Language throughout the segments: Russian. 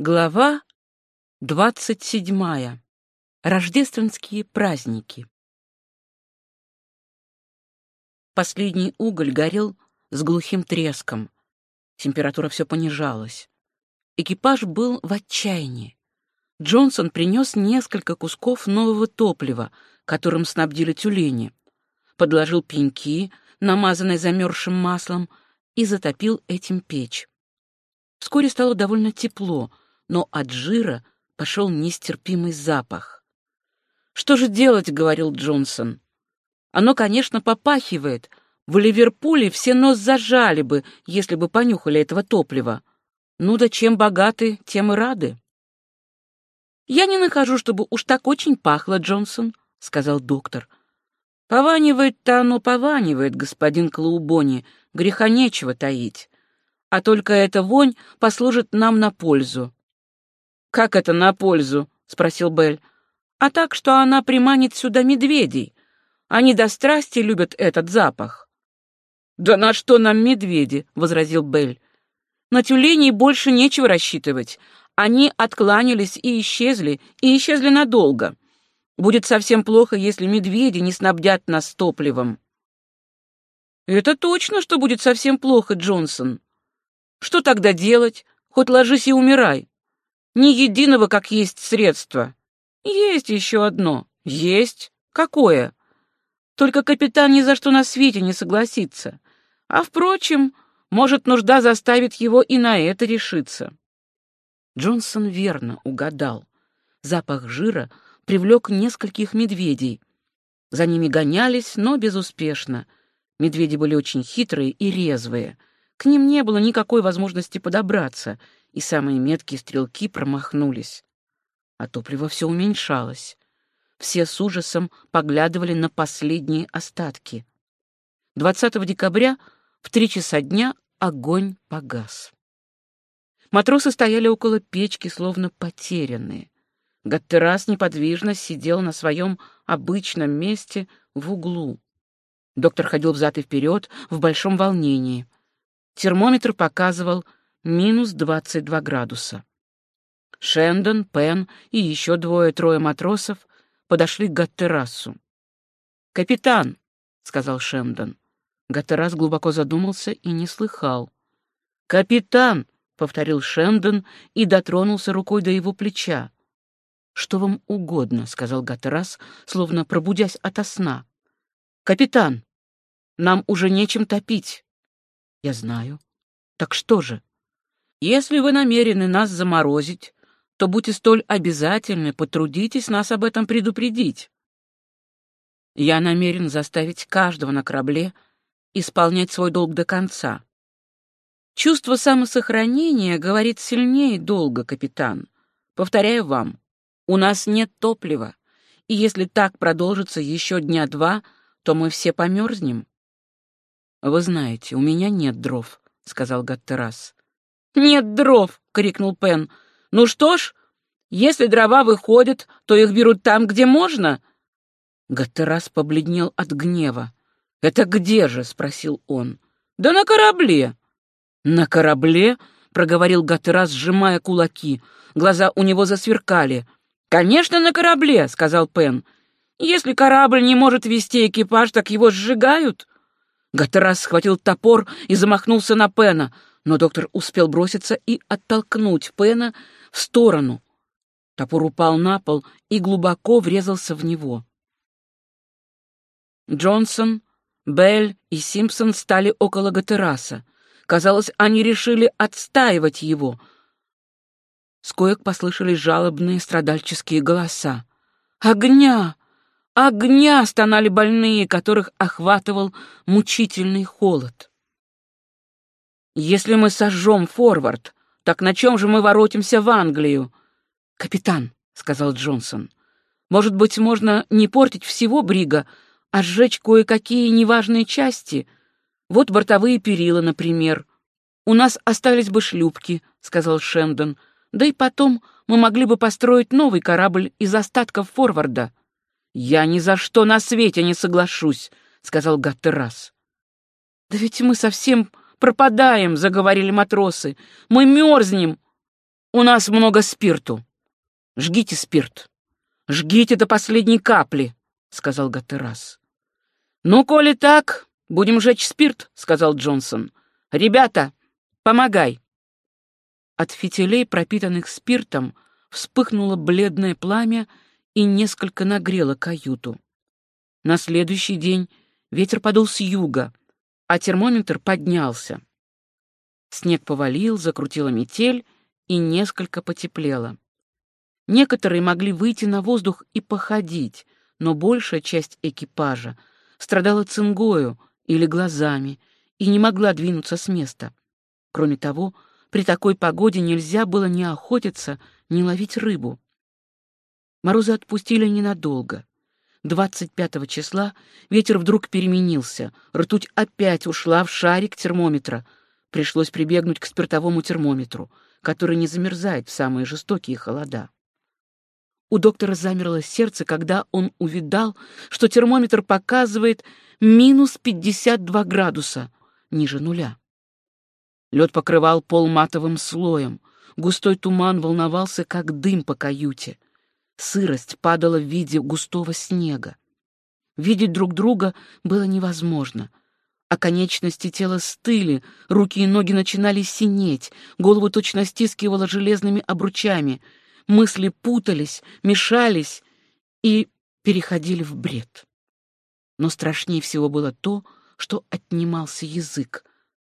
Глава двадцать седьмая. Рождественские праздники. Последний уголь горел с глухим треском. Температура все понижалась. Экипаж был в отчаянии. Джонсон принес несколько кусков нового топлива, которым снабдили тюлени, подложил пеньки, намазанные замерзшим маслом, и затопил этим печь. Вскоре стало довольно тепло — но от жира пошел нестерпимый запах. «Что же делать?» — говорил Джонсон. «Оно, конечно, попахивает. В Ливерпуле все нос зажали бы, если бы понюхали этого топлива. Ну да чем богаты, тем и рады». «Я не нахожу, чтобы уж так очень пахло, Джонсон», — сказал доктор. «Пованивает-то оно пованивает, господин Клаубони, греха нечего таить. А только эта вонь послужит нам на пользу. «Как это на пользу?» — спросил Белль. «А так, что она приманит сюда медведей. Они до страсти любят этот запах». «Да на что нам медведи?» — возразил Белль. «На тюленей больше нечего рассчитывать. Они откланялись и исчезли, и исчезли надолго. Будет совсем плохо, если медведи не снабдят нас топливом». «Это точно, что будет совсем плохо, Джонсон. Что тогда делать? Хоть ложись и умирай. Ни единого, как есть средства. Есть еще одно. Есть. Какое? Только капитан ни за что на свете не согласится. А, впрочем, может, нужда заставит его и на это решиться. Джонсон верно угадал. Запах жира привлек нескольких медведей. За ними гонялись, но безуспешно. Медведи были очень хитрые и резвые. К ним не было никакой возможности подобраться — и самые меткие стрелки промахнулись. А топливо все уменьшалось. Все с ужасом поглядывали на последние остатки. 20 декабря в три часа дня огонь погас. Матросы стояли около печки, словно потерянные. Гаттерас неподвижно сидел на своем обычном месте в углу. Доктор ходил взад и вперед в большом волнении. Термометр показывал минус 22 градуса. Шендон, Пен и еще двое-трое матросов подошли к Гаттерасу. «Капитан», — сказал Шендон. Гаттерас глубоко задумался и не слыхал. «Капитан», — повторил Шендон и дотронулся рукой до его плеча. «Что вам угодно», — сказал Гаттерас, словно пробудясь ото сна. «Капитан, нам уже нечем топить». «Я знаю. Так что же?» Если вы намерены нас заморозить, то будьте столь обязательны, потрудитесь нас об этом предупредить. Я намерен заставить каждого на корабле исполнять свой долг до конца. Чувство самосохранения говорит сильнее долга, капитан. Повторяю вам, у нас нет топлива, и если так продолжится еще дня два, то мы все померзнем. Вы знаете, у меня нет дров, — сказал Гаттерас. «Нет дров!» — крикнул Пен. «Ну что ж, если дрова выходят, то их берут там, где можно». Гаттерас побледнел от гнева. «Это где же?» — спросил он. «Да на корабле». «На корабле?» — проговорил Гаттерас, сжимая кулаки. Глаза у него засверкали. «Конечно, на корабле», — сказал Пен. «Если корабль не может вести экипаж, так его сжигают». Гаттерас схватил топор и замахнулся на Пена — но доктор успел броситься и оттолкнуть Пена в сторону. Топор упал на пол и глубоко врезался в него. Джонсон, Белль и Симпсон стали около Гатераса. Казалось, они решили отстаивать его. С коек послышались жалобные страдальческие голоса. «Огня! Огня!» — стонали больные, которых охватывал мучительный холод. Если мы сожжем форвард, так на чем же мы воротимся в Англию? Капитан, сказал Джонсон, может быть, можно не портить всего брига, а сжечь кое-какие неважные части? Вот бортовые перила, например. У нас остались бы шлюпки, сказал Шендон. Да и потом мы могли бы построить новый корабль из остатков форварда. Я ни за что на свете не соглашусь, сказал Гаттерас. Да ведь мы совсем пропадаем», — заговорили матросы. «Мы мерзнем». У нас много спирту. Жгите спирт. Жгите до последней капли, сказал Гатерас. Ну, коли так, будем жечь спирт, сказал Джонсон. Ребята, помогай. От фитилей, пропитанных спиртом, вспыхнуло бледное пламя и несколько нагрело каюту. На следующий день ветер подул с юга, а термометр поднялся. Снег повалил, закрутила метель и несколько потеплело. Некоторые могли выйти на воздух и походить, но большая часть экипажа страдала цингою или глазами и не могла двинуться с места. Кроме того, при такой погоде нельзя было ни охотиться, ни ловить рыбу. Морозы отпустили ненадолго. 25 числа ветер вдруг переменился, ртуть опять ушла в шарик термометра — Пришлось прибегнуть к спиртовому термометру, который не замерзает в самые жестокие холода. У доктора замерло сердце, когда он увидал, что термометр показывает минус 52 градуса, ниже нуля. Лед покрывал пол матовым слоем, густой туман волновался, как дым по каюте. Сырость падала в виде густого снега. Видеть друг друга было невозможно — а конечности тела стыли, руки и ноги начинали синеть, голову точно стискивало железными обручами, мысли путались, мешались и переходили в бред. Но страшнее всего было то, что отнимался язык.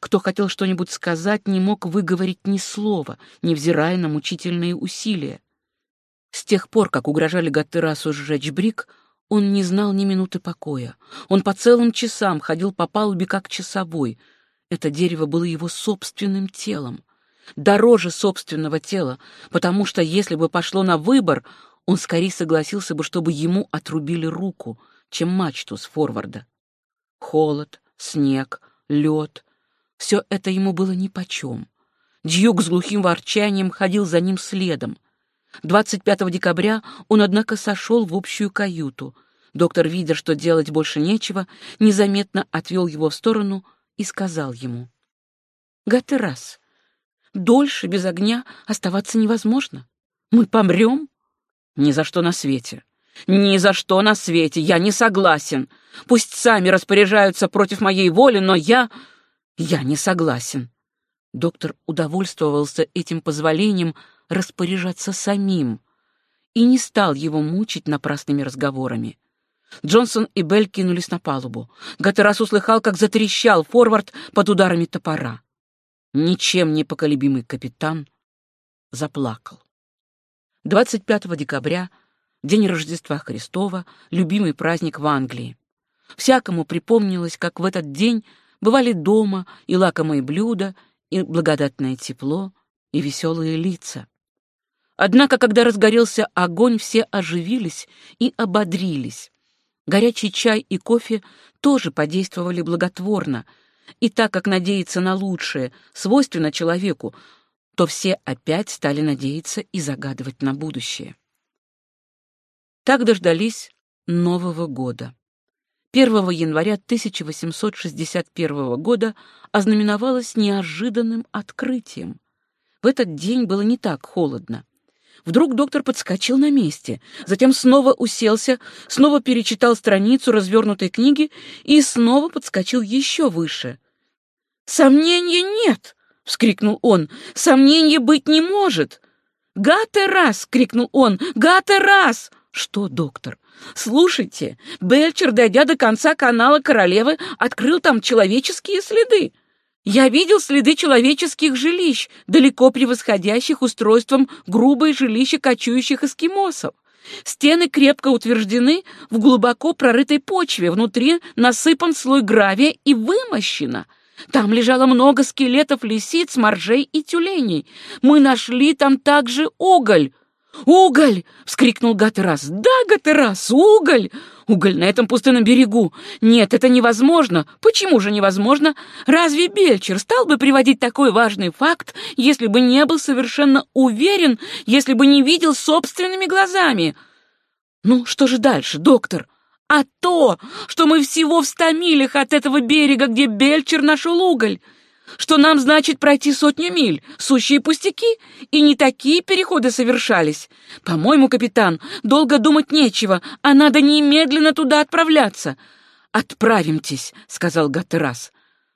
Кто хотел что-нибудь сказать, не мог выговорить ни слова, невзирая на мучительные усилия. С тех пор, как угрожали Гаттерасу сжечь брик, он не знал ни минуты покоя. Он по целым часам ходил по палубе как часовой. Это дерево было его собственным телом. Дороже собственного тела, потому что если бы пошло на выбор, он скорее согласился бы, чтобы ему отрубили руку, чем мачту с форварда. Холод, снег, лед — все это ему было нипочем. Дьюк с глухим ворчанием ходил за ним следом — 25 декабря он, однако, сошел в общую каюту. Доктор, видя, что делать больше нечего, незаметно отвел его в сторону и сказал ему. «Гатерас, дольше без огня оставаться невозможно. Мы помрем?» «Ни за что на свете. Ни за что на свете. Я не согласен. Пусть сами распоряжаются против моей воли, но я... я не согласен». Доктор удовольствовался этим позволением, распоряжаться самим и не стал его мучить напрасными разговорами. Джонсон и Белль кинулись на палубу. Гатерас услыхал, как затрещал форвард под ударами топора. Ничем не поколебимый капитан заплакал. 25 декабря, день Рождества Христова, любимый праздник в Англии. Всякому припомнилось, как в этот день бывали дома и лакомые блюда, и благодатное тепло, и веселые лица. Однако, когда разгорелся огонь, все оживились и ободрились. Горячий чай и кофе тоже подействовали благотворно, и так как надеяться на лучшее свойственно человеку, то все опять стали надеяться и загадывать на будущее. Так дождались Нового года. 1 января 1861 года ознаменовалось неожиданным открытием. В этот день было не так холодно. Вдруг доктор подскочил на месте, затем снова уселся, снова перечитал страницу развернутой книги и снова подскочил еще выше. «Сомнения нет!» — вскрикнул он. «Сомнения быть не может!» «Гате раз!» — крикнул он. «Гате раз!» «Что, доктор?» «Слушайте, Бельчер, дойдя до конца канала Королевы, открыл там человеческие следы. Я видел следы человеческих жилищ, далеко превосходящих устройством грубые жилища кочующих эскимосов. Стены крепко утверждены в глубоко прорытой почве, внутри насыпан слой гравия и вымощено. Там лежало много скелетов лисиц, моржей и тюленей. Мы нашли там также уголь. «Уголь!» — вскрикнул Гатерас. «Да, Гатерас, уголь! Уголь на этом пустынном берегу! Нет, это невозможно! Почему же невозможно? Разве Бельчер стал бы приводить такой важный факт, если бы не был совершенно уверен, если бы не видел собственными глазами? Ну, что же дальше, доктор?» а то, что мы всего в ста милях от этого берега, где Бельчер нашел уголь. Что нам, значит, пройти сотню миль, сущие пустяки, и не такие переходы совершались. По-моему, капитан, долго думать нечего, а надо немедленно туда отправляться. «Отправимтесь», — сказал Гаттерас.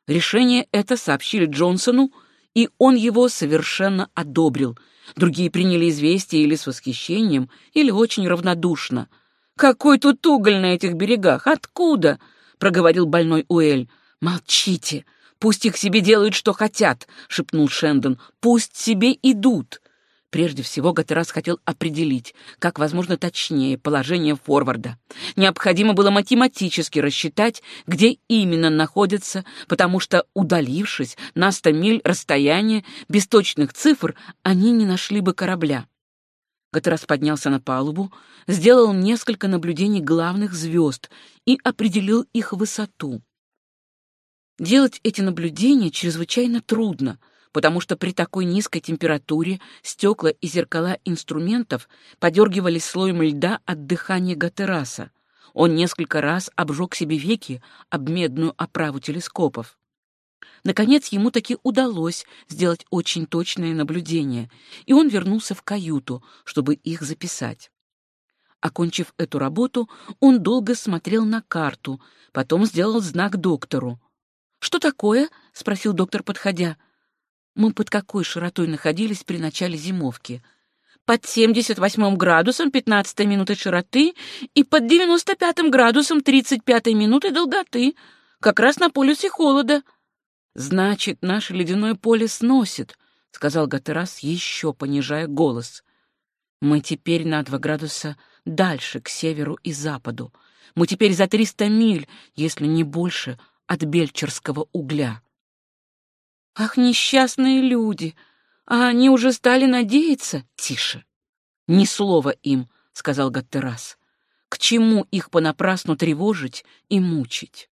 Решение это сообщили Джонсону, и он его совершенно одобрил. Другие приняли известие или с восхищением, или очень равнодушно. «Какой тут уголь на этих берегах? Откуда?» — проговорил больной Уэль. «Молчите! Пусть их себе делают, что хотят!» — шепнул Шендон. «Пусть себе идут!» Прежде всего, Гатерас хотел определить, как возможно точнее, положение форварда. Необходимо было математически рассчитать, где именно находится, потому что, удалившись на 100 миль расстояния, без точных цифр, они не нашли бы корабля. Гатерас поднялся на палубу, сделал несколько наблюдений главных звезд и определил их высоту. Делать эти наблюдения чрезвычайно трудно — потому что при такой низкой температуре стекла и зеркала инструментов подергивались слоем льда от дыхания Гатераса. Он несколько раз обжег себе веки об медную оправу телескопов. Наконец ему таки удалось сделать очень точное наблюдение, и он вернулся в каюту, чтобы их записать. Окончив эту работу, он долго смотрел на карту, потом сделал знак доктору. «Что такое?» — спросил доктор, подходя. Мы под какой широтой находились при начале зимовки? Под 78 градусом 15 минуты широты и под 95 градусом 35 минуты долготы, как раз на полюсе холода. Значит, наше ледяное поле сносит, — сказал Гатерас, еще понижая голос. Мы теперь на два градуса дальше, к северу и западу. Мы теперь за триста миль, если не больше, от Бельчерского угля. Ах, несчастные люди! А они уже стали надеяться? Тише! Ни слова им, — сказал Гаттерас. К чему их понапрасну тревожить и мучить?